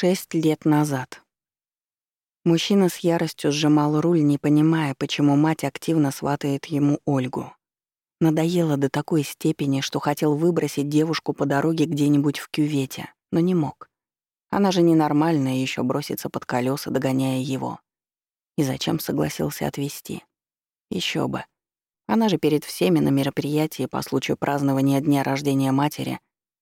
шесть лет назад. Мужчина с яростью сжимал руль, не понимая, почему мать активно сватает ему Ольгу. Надоело до такой степени, что хотел выбросить девушку по дороге где-нибудь в кювете, но не мог. Она же ненормальная еще бросится под колеса, догоняя его. И зачем согласился отвезти? Еще бы. Она же перед всеми на мероприятии по случаю празднования дня рождения матери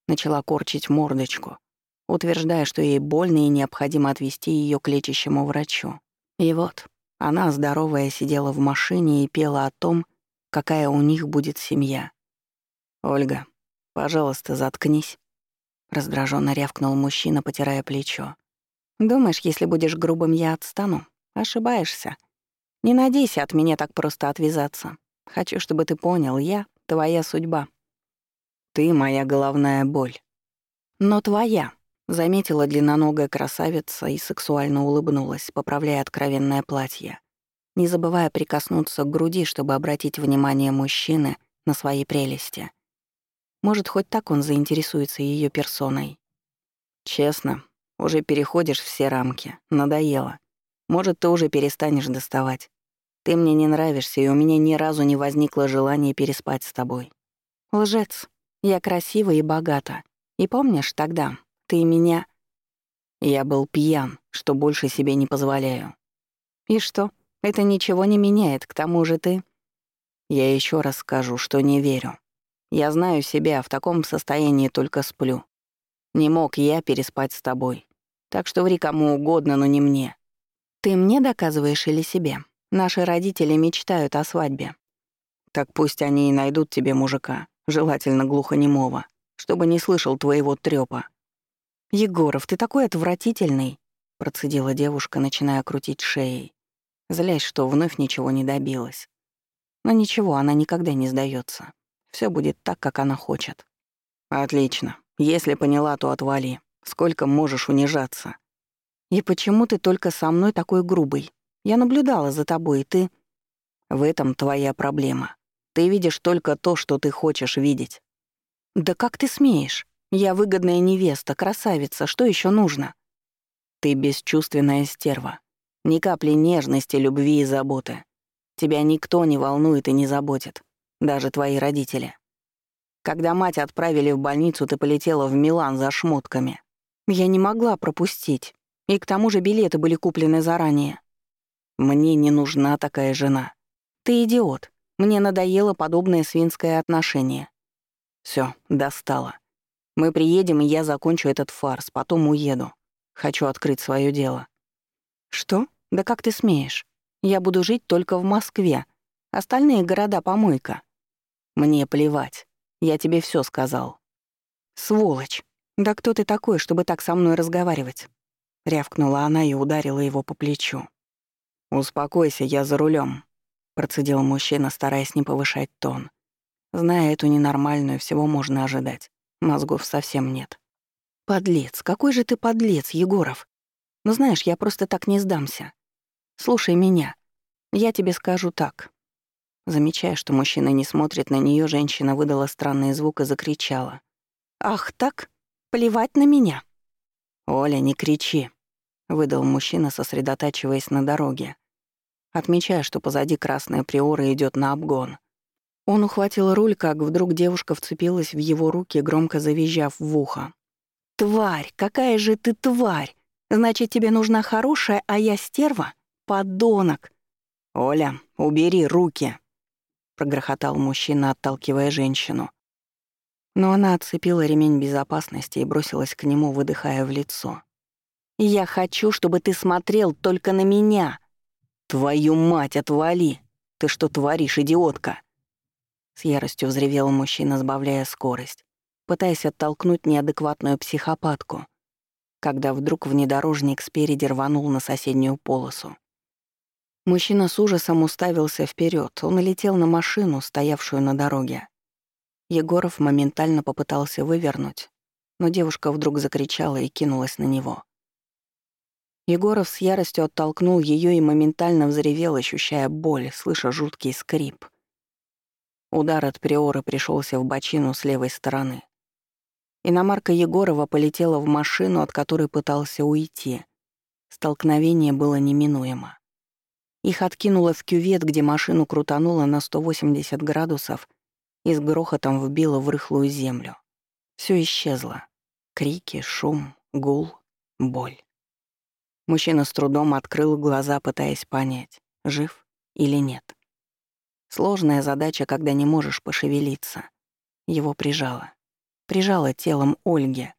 начала корчить мордочку — утверждая, что ей больно и необходимо отвезти ее к лечащему врачу. И вот, она, здоровая, сидела в машине и пела о том, какая у них будет семья. «Ольга, пожалуйста, заткнись», — раздраженно рявкнул мужчина, потирая плечо. «Думаешь, если будешь грубым, я отстану? Ошибаешься. Не надейся от меня так просто отвязаться. Хочу, чтобы ты понял, я — твоя судьба». «Ты — моя головная боль». «Но твоя», Заметила длинноногая красавица и сексуально улыбнулась, поправляя откровенное платье, не забывая прикоснуться к груди, чтобы обратить внимание мужчины на свои прелести. Может, хоть так он заинтересуется ее персоной. «Честно, уже переходишь все рамки. Надоело. Может, ты уже перестанешь доставать. Ты мне не нравишься, и у меня ни разу не возникло желания переспать с тобой». «Лжец. Я красива и богата. И помнишь тогда, ты меня...» «Я был пьян, что больше себе не позволяю». «И что? Это ничего не меняет, к тому же ты...» «Я еще раз скажу, что не верю. Я знаю себя, в таком состоянии только сплю. Не мог я переспать с тобой. Так что ври кому угодно, но не мне». «Ты мне доказываешь или себе? Наши родители мечтают о свадьбе». «Так пусть они и найдут тебе мужика, желательно глухонемого, чтобы не слышал твоего трёпа. «Егоров, ты такой отвратительный!» — процедила девушка, начиная крутить шеей, злясь, что вновь ничего не добилась. Но ничего, она никогда не сдается. Все будет так, как она хочет. «Отлично. Если поняла, то отвали. Сколько можешь унижаться?» «И почему ты только со мной такой грубый? Я наблюдала за тобой, и ты...» «В этом твоя проблема. Ты видишь только то, что ты хочешь видеть». «Да как ты смеешь?» Я выгодная невеста, красавица, что еще нужно? Ты бесчувственная стерва. Ни капли нежности, любви и заботы. Тебя никто не волнует и не заботит. Даже твои родители. Когда мать отправили в больницу, ты полетела в Милан за шмотками. Я не могла пропустить. И к тому же билеты были куплены заранее. Мне не нужна такая жена. Ты идиот. Мне надоело подобное свинское отношение. Все, достало. Мы приедем, и я закончу этот фарс, потом уеду. Хочу открыть свое дело». «Что? Да как ты смеешь? Я буду жить только в Москве. Остальные города — помойка». «Мне плевать. Я тебе все сказал». «Сволочь! Да кто ты такой, чтобы так со мной разговаривать?» Рявкнула она и ударила его по плечу. «Успокойся, я за рулем, процедил мужчина, стараясь не повышать тон. Зная эту ненормальную, всего можно ожидать. Мозгов совсем нет. «Подлец! Какой же ты подлец, Егоров! Ну знаешь, я просто так не сдамся. Слушай меня. Я тебе скажу так». Замечая, что мужчина не смотрит на нее, женщина выдала странный звук и закричала. «Ах так? Плевать на меня!» «Оля, не кричи!» — выдал мужчина, сосредотачиваясь на дороге. Отмечая, что позади красная приора идет на обгон. Он ухватил руль, как вдруг девушка вцепилась в его руки, громко завизжав в ухо. «Тварь! Какая же ты тварь! Значит, тебе нужна хорошая, а я стерва? Подонок!» «Оля, убери руки!» — прогрохотал мужчина, отталкивая женщину. Но она отцепила ремень безопасности и бросилась к нему, выдыхая в лицо. «Я хочу, чтобы ты смотрел только на меня!» «Твою мать, отвали! Ты что творишь, идиотка?» С яростью взревел мужчина, сбавляя скорость, пытаясь оттолкнуть неадекватную психопатку, когда вдруг внедорожник спереди рванул на соседнюю полосу. Мужчина с ужасом уставился вперед. Он летел на машину, стоявшую на дороге. Егоров моментально попытался вывернуть, но девушка вдруг закричала и кинулась на него. Егоров с яростью оттолкнул ее и моментально взревел, ощущая боль, слыша жуткий скрип — Удар от приора пришелся в бочину с левой стороны. Иномарка Егорова полетела в машину, от которой пытался уйти. Столкновение было неминуемо. Их откинуло в кювет, где машину крутануло на 180 градусов и с грохотом вбило в рыхлую землю. Все исчезло. Крики, шум, гул, боль. Мужчина с трудом открыл глаза, пытаясь понять, жив или нет. Сложная задача, когда не можешь пошевелиться. Его прижало. Прижало телом Ольги,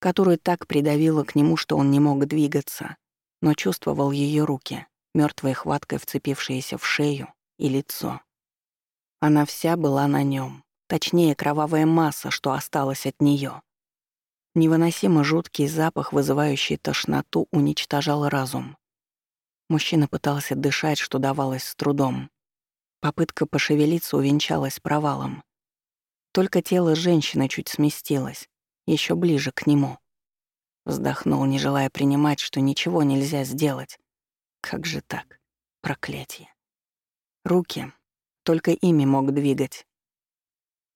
которую так придавило к нему, что он не мог двигаться, но чувствовал ее руки, мертвой хваткой вцепившиеся в шею и лицо. Она вся была на нем, точнее, кровавая масса, что осталась от нее. Невыносимо жуткий запах, вызывающий тошноту, уничтожал разум. Мужчина пытался дышать, что давалось с трудом. Попытка пошевелиться увенчалась провалом. Только тело женщины чуть сместилось, еще ближе к нему. Вздохнул, не желая принимать, что ничего нельзя сделать. Как же так? Проклятие. Руки. Только ими мог двигать.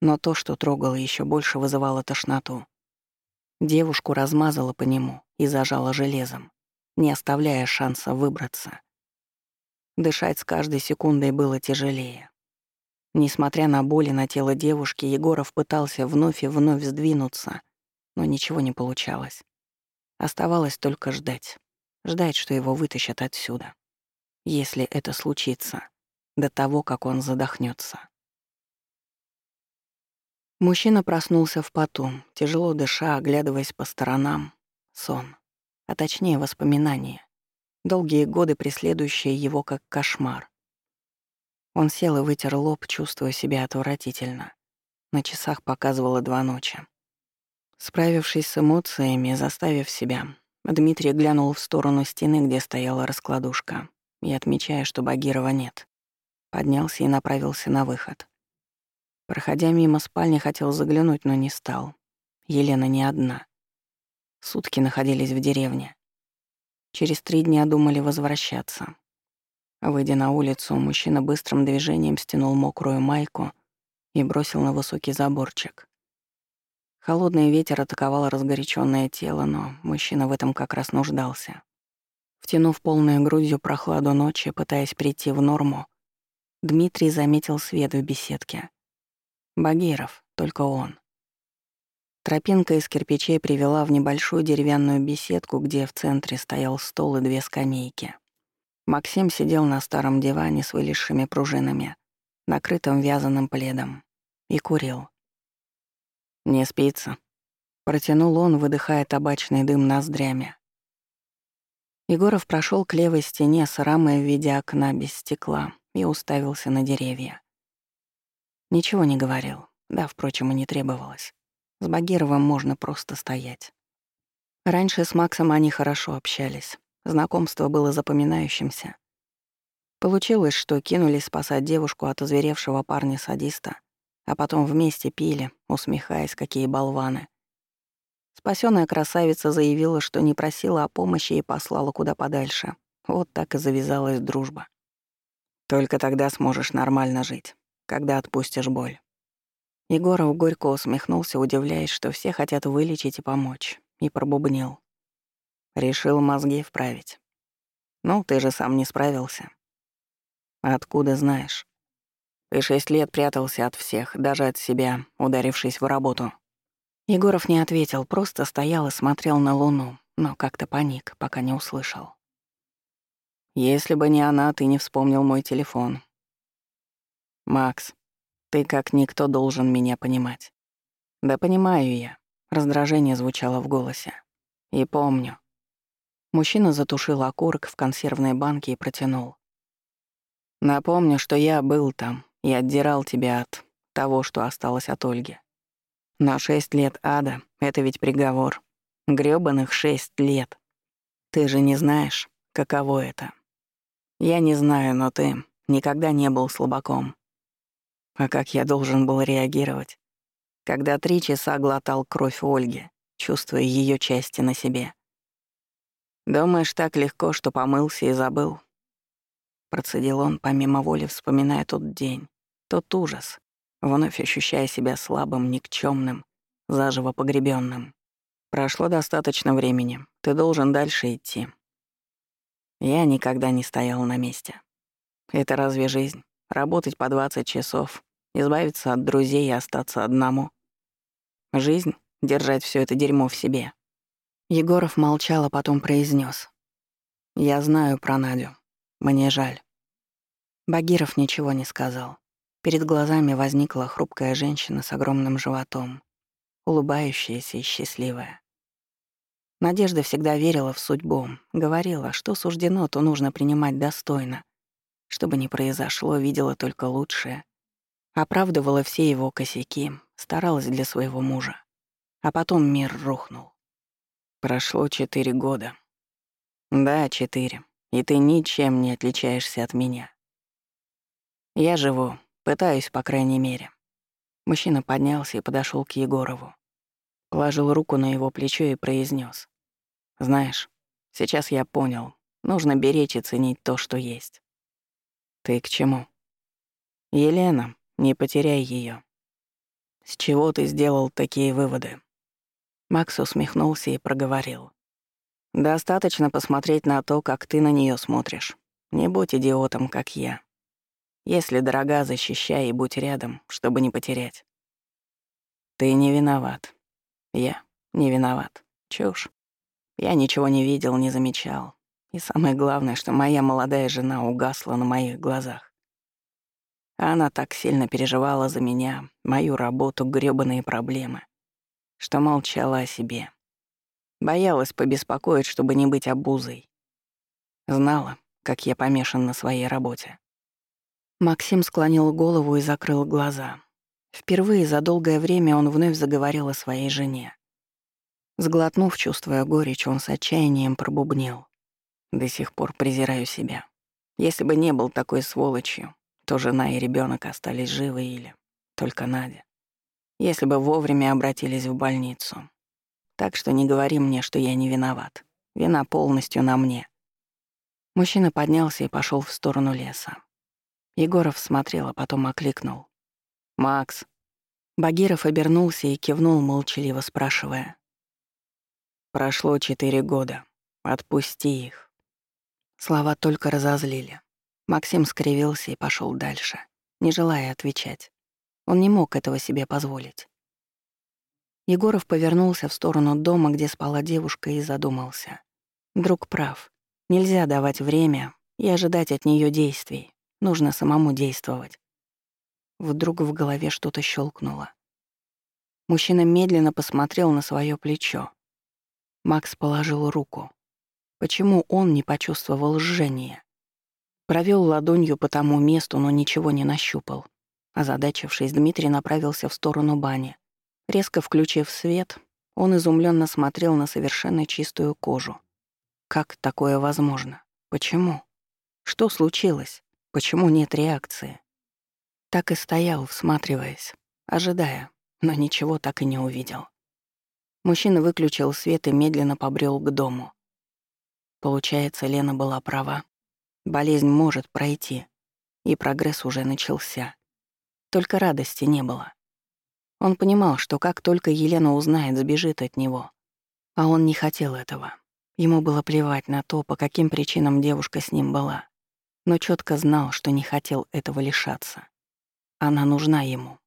Но то, что трогало, еще больше вызывало тошноту. Девушку размазало по нему и зажало железом, не оставляя шанса выбраться. Дышать с каждой секундой было тяжелее. Несмотря на боли на тело девушки, Егоров пытался вновь и вновь сдвинуться, но ничего не получалось. Оставалось только ждать. Ждать, что его вытащат отсюда. Если это случится, до того, как он задохнется. Мужчина проснулся в поту, тяжело дыша, оглядываясь по сторонам. Сон. А точнее, воспоминания. Долгие годы, преследующие его как кошмар. Он сел и вытер лоб, чувствуя себя отвратительно. На часах показывало два ночи. Справившись с эмоциями, заставив себя, Дмитрий глянул в сторону стены, где стояла раскладушка, и, отмечая, что Багирова нет, поднялся и направился на выход. Проходя мимо спальни, хотел заглянуть, но не стал. Елена не одна. Сутки находились в деревне. Через три дня думали возвращаться. Выйдя на улицу, мужчина быстрым движением стянул мокрую майку и бросил на высокий заборчик. Холодный ветер атаковал разгоряченное тело, но мужчина в этом как раз нуждался. Втянув полной грудью прохладу ночи, пытаясь прийти в норму, Дмитрий заметил свет в беседке. Багиров, только он. Тропинка из кирпичей привела в небольшую деревянную беседку, где в центре стоял стол и две скамейки. Максим сидел на старом диване с вылезшими пружинами, накрытым вязаным пледом, и курил. «Не спится», — протянул он, выдыхая табачный дым ноздрями. Егоров прошел к левой стене с рамой в виде окна без стекла и уставился на деревья. Ничего не говорил, да, впрочем, и не требовалось. С Багировым можно просто стоять. Раньше с Максом они хорошо общались. Знакомство было запоминающимся. Получилось, что кинулись спасать девушку от озверевшего парня-садиста, а потом вместе пили, усмехаясь, какие болваны. Спасённая красавица заявила, что не просила о помощи и послала куда подальше. Вот так и завязалась дружба. «Только тогда сможешь нормально жить, когда отпустишь боль». Егоров горько усмехнулся, удивляясь, что все хотят вылечить и помочь, и пробубнил. Решил мозги вправить. «Ну, ты же сам не справился». «Откуда знаешь?» «Ты шесть лет прятался от всех, даже от себя, ударившись в работу». Егоров не ответил, просто стоял и смотрел на луну, но как-то паник, пока не услышал. «Если бы не она, ты не вспомнил мой телефон». «Макс, ты как никто должен меня понимать. Да понимаю я. Раздражение звучало в голосе. И помню. Мужчина затушил окурок в консервной банке и протянул. Напомню, что я был там и отдирал тебя от того, что осталось от Ольги. На шесть лет ада — это ведь приговор. Грёбаных шесть лет. Ты же не знаешь, каково это. Я не знаю, но ты никогда не был слабаком. А как я должен был реагировать? Когда три часа глотал кровь Ольги, чувствуя ее части на себе. «Думаешь, так легко, что помылся и забыл?» Процедил он, помимо воли, вспоминая тот день, тот ужас, вновь ощущая себя слабым, никчемным, заживо погребенным. «Прошло достаточно времени. Ты должен дальше идти». Я никогда не стоял на месте. Это разве жизнь? Работать по 20 часов, избавиться от друзей и остаться одному. Жизнь — держать все это дерьмо в себе. Егоров молчал, а потом произнес: «Я знаю про Надю. Мне жаль». Багиров ничего не сказал. Перед глазами возникла хрупкая женщина с огромным животом, улыбающаяся и счастливая. Надежда всегда верила в судьбу, говорила, что суждено, то нужно принимать достойно. Что бы ни произошло, видела только лучшее — Оправдывала все его косяки, старалась для своего мужа. А потом мир рухнул. Прошло четыре года. Да, четыре. И ты ничем не отличаешься от меня. Я живу, пытаюсь, по крайней мере. Мужчина поднялся и подошел к Егорову. Положил руку на его плечо и произнес: «Знаешь, сейчас я понял, нужно беречь и ценить то, что есть». «Ты к чему?» «Елена, не потеряй ее. С чего ты сделал такие выводы? Макс усмехнулся и проговорил. Достаточно посмотреть на то, как ты на нее смотришь. Не будь идиотом, как я. Если дорога, защищай и будь рядом, чтобы не потерять. Ты не виноват. Я не виноват. Чушь. Я ничего не видел, не замечал. И самое главное, что моя молодая жена угасла на моих глазах. Она так сильно переживала за меня, мою работу, грёбаные проблемы, что молчала о себе. Боялась побеспокоить, чтобы не быть обузой. Знала, как я помешан на своей работе. Максим склонил голову и закрыл глаза. Впервые за долгое время он вновь заговорил о своей жене. Сглотнув, чувствуя горечь, он с отчаянием пробубнил. До сих пор презираю себя. Если бы не был такой сволочью, то жена и ребенок остались живы или только Надя. Если бы вовремя обратились в больницу. Так что не говори мне, что я не виноват. Вина полностью на мне. Мужчина поднялся и пошел в сторону леса. Егоров смотрел, а потом окликнул. «Макс». Багиров обернулся и кивнул, молчаливо спрашивая. «Прошло четыре года. Отпусти их». Слова только разозлили. Максим скривился и пошел дальше, не желая отвечать. Он не мог этого себе позволить. Егоров повернулся в сторону дома, где спала девушка, и задумался. Друг прав. Нельзя давать время и ожидать от нее действий. Нужно самому действовать. Вдруг в голове что-то щелкнуло. Мужчина медленно посмотрел на свое плечо. Макс положил руку. Почему он не почувствовал жжения? Провёл ладонью по тому месту, но ничего не нащупал. Озадачившись, Дмитрий направился в сторону бани. Резко включив свет, он изумлённо смотрел на совершенно чистую кожу. Как такое возможно? Почему? Что случилось? Почему нет реакции? Так и стоял, всматриваясь, ожидая, но ничего так и не увидел. Мужчина выключил свет и медленно побрел к дому. Получается, Лена была права. Болезнь может пройти, и прогресс уже начался. Только радости не было. Он понимал, что как только Елена узнает, сбежит от него. А он не хотел этого. Ему было плевать на то, по каким причинам девушка с ним была, но четко знал, что не хотел этого лишаться. Она нужна ему.